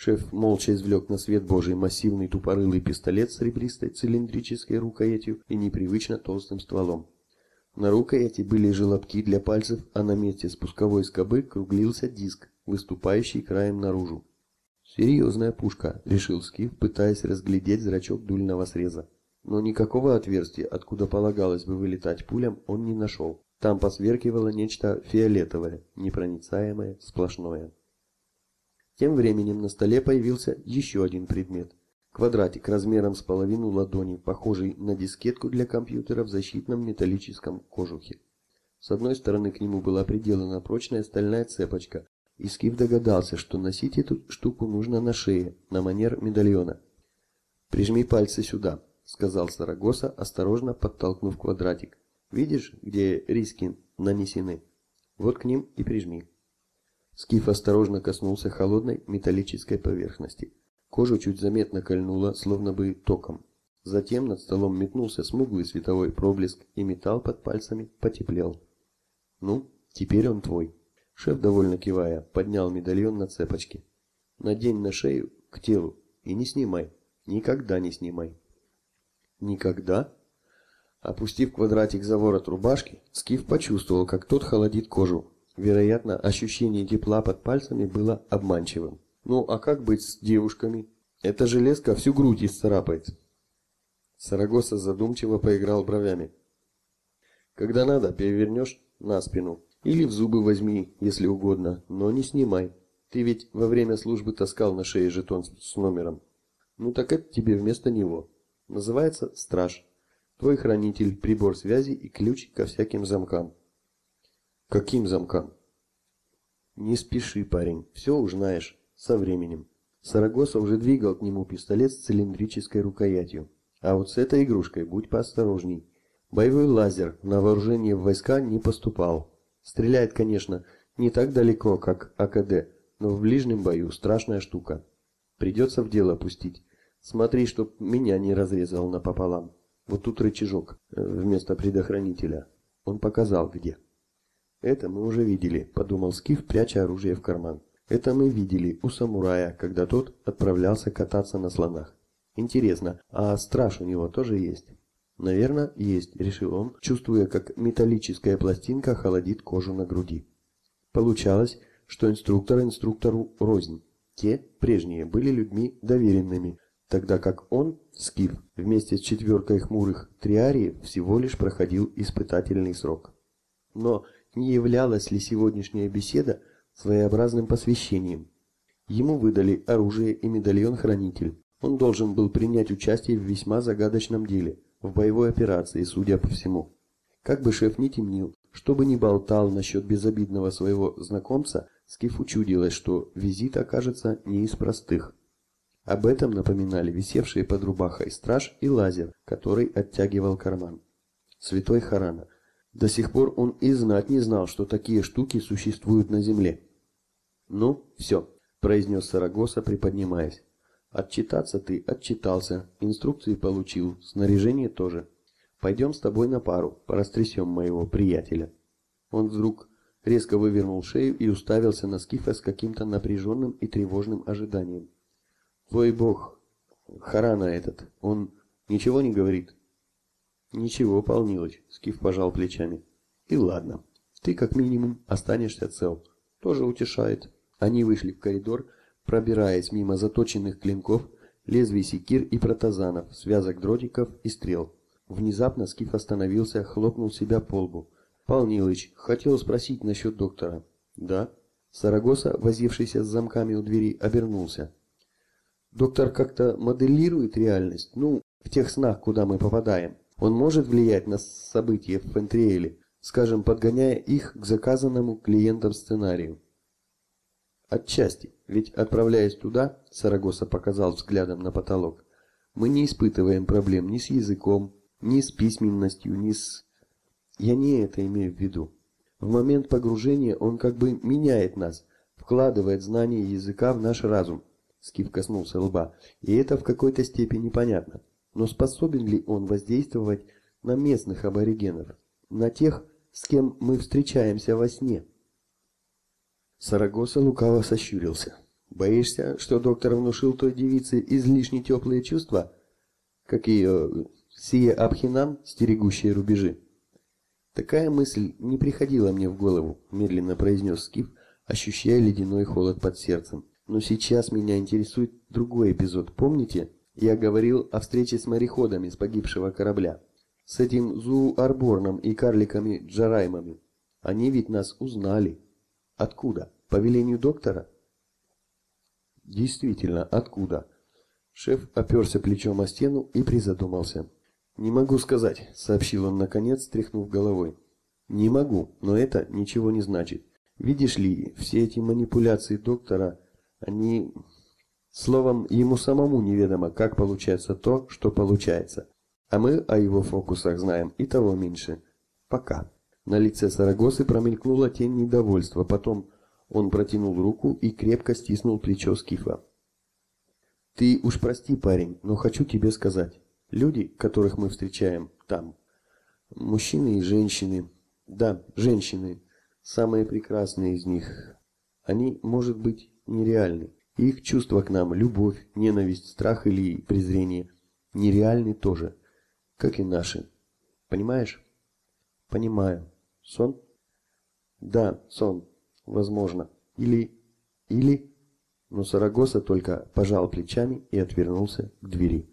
Шеф молча извлек на свет божий массивный тупорылый пистолет с ребристой цилиндрической рукоятью и непривычно толстым стволом. На рукояти были желобки для пальцев, а на месте спусковой скобы круглился диск, выступающий краем наружу. «Серьезная пушка», — решил Скиф, пытаясь разглядеть зрачок дульного среза. Но никакого отверстия, откуда полагалось бы вылетать пулям, он не нашел. Там посверкивало нечто фиолетовое, непроницаемое, сплошное. Тем временем на столе появился еще один предмет. Квадратик размером с половину ладони, похожий на дискетку для компьютера в защитном металлическом кожухе. С одной стороны к нему была приделана прочная стальная цепочка, и Скиф догадался, что носить эту штуку нужно на шее, на манер медальона. «Прижми пальцы сюда», — сказал Сарагоса, осторожно подтолкнув квадратик. «Видишь, где риски нанесены? Вот к ним и прижми». Скиф осторожно коснулся холодной металлической поверхности. Кожу чуть заметно кольнуло, словно бы током. Затем над столом метнулся смуглый световой проблеск, и металл под пальцами потеплел. «Ну, теперь он твой». Шеф, довольно кивая, поднял медальон на цепочке. «Надень на шею, к телу, и не снимай. Никогда не снимай». «Никогда?» Опустив квадратик за ворот рубашки, Скиф почувствовал, как тот холодит кожу, Вероятно, ощущение тепла под пальцами было обманчивым. Ну, а как быть с девушками? Эта железка всю грудь исцарапает. Сарагоса задумчиво поиграл бровями. Когда надо, перевернешь на спину. Или в зубы возьми, если угодно, но не снимай. Ты ведь во время службы таскал на шее жетон с номером. Ну так это тебе вместо него. Называется страж. Твой хранитель, прибор связи и ключ ко всяким замкам. Каким замкам? Не спеши, парень, все узнаешь со временем. Сарагоса уже двигал к нему пистолет с цилиндрической рукоятью. А вот с этой игрушкой будь поосторожней. Боевой лазер на вооружение в войска не поступал. Стреляет, конечно, не так далеко, как АКД, но в ближнем бою страшная штука. Придется в дело пустить. Смотри, чтоб меня не разрезал напополам. Вот тут рычажок э, вместо предохранителя. Он показал где. «Это мы уже видели», — подумал Скиф, пряча оружие в карман. «Это мы видели у самурая, когда тот отправлялся кататься на слонах. Интересно, а страж у него тоже есть?» «Наверное, есть», — решил он, чувствуя, как металлическая пластинка холодит кожу на груди. Получалось, что инструктор инструктору рознь. Те, прежние, были людьми доверенными, тогда как он, Скиф, вместе с четверкой хмурых триариев всего лишь проходил испытательный срок. Но не являлась ли сегодняшняя беседа своеобразным посвящением. Ему выдали оружие и медальон-хранитель. Он должен был принять участие в весьма загадочном деле, в боевой операции, судя по всему. Как бы шеф ни темнил, что бы ни болтал насчет безобидного своего знакомца, Скифу чудилось, что визит окажется не из простых. Об этом напоминали висевшие под рубахой страж и лазер, который оттягивал карман. Святой Харана – до сих пор он и знать не знал, что такие штуки существуют на Земле. «Ну, все», – произнес Сарагоса, приподнимаясь. «Отчитаться ты отчитался, инструкции получил, снаряжение тоже. Пойдем с тобой на пару, порастрясем моего приятеля». Он вдруг резко вывернул шею и уставился на Скифа с каким-то напряженным и тревожным ожиданием. «Твой бог, Харана этот, он ничего не говорит?» Ничего, Полнилыч, Скиф пожал плечами. И ладно, ты как минимум останешься цел. Тоже утешает. Они вышли в коридор, пробираясь мимо заточенных клинков, лезвий секир и протазанов, связок дротиков и стрел. Внезапно Скиф остановился, хлопнул себя по лбу. «Полнилыч, хотел спросить насчет доктора». «Да». Сарагоса, возившийся с замками у двери, обернулся. «Доктор как-то моделирует реальность, ну, в тех снах, куда мы попадаем». Он может влиять на события в Фентриэле, скажем, подгоняя их к заказанному клиентам сценарию. Отчасти, ведь отправляясь туда, Сарагоса показал взглядом на потолок, мы не испытываем проблем ни с языком, ни с письменностью, ни с... Я не это имею в виду. В момент погружения он как бы меняет нас, вкладывает знание языка в наш разум. Скиф коснулся лба, и это в какой-то степени понятно. Но способен ли он воздействовать на местных аборигенов, на тех, с кем мы встречаемся во сне? Сарагоса лукаво сощурился. Боишься, что доктор внушил той девице излишне теплые чувства? Как ее сие Абхинан, стерегущие рубежи? Такая мысль не приходила мне в голову, медленно произнес Скиф, ощущая ледяной холод под сердцем. Но сейчас меня интересует другой эпизод. Помните, я говорил о встрече с мореходами с погибшего корабля? С этим Зуу-Арборном и карликами Джараймами. Они ведь нас узнали. Откуда? По велению доктора? Действительно, откуда? Шеф оперся плечом о стену и призадумался. «Не могу сказать», — сообщил он наконец, стряхнув головой. «Не могу, но это ничего не значит. Видишь ли, все эти манипуляции доктора, они... Словом, ему самому неведомо, как получается то, что получается. А мы о его фокусах знаем и того меньше. Пока». На лице Сарагосы промелькнула тень недовольства, потом он протянул руку и крепко стиснул плечо Скифа. «Ты уж прости, парень, но хочу тебе сказать. Люди, которых мы встречаем там, мужчины и женщины, да, женщины, самые прекрасные из них, они, может быть, нереальны. Их чувства к нам, любовь, ненависть, страх или презрение, нереальны тоже, как и наши. Понимаешь? Понимаю. Сон? Да, сон. Возможно. Или... Или... Но Сарагоса только пожал плечами и отвернулся к двери.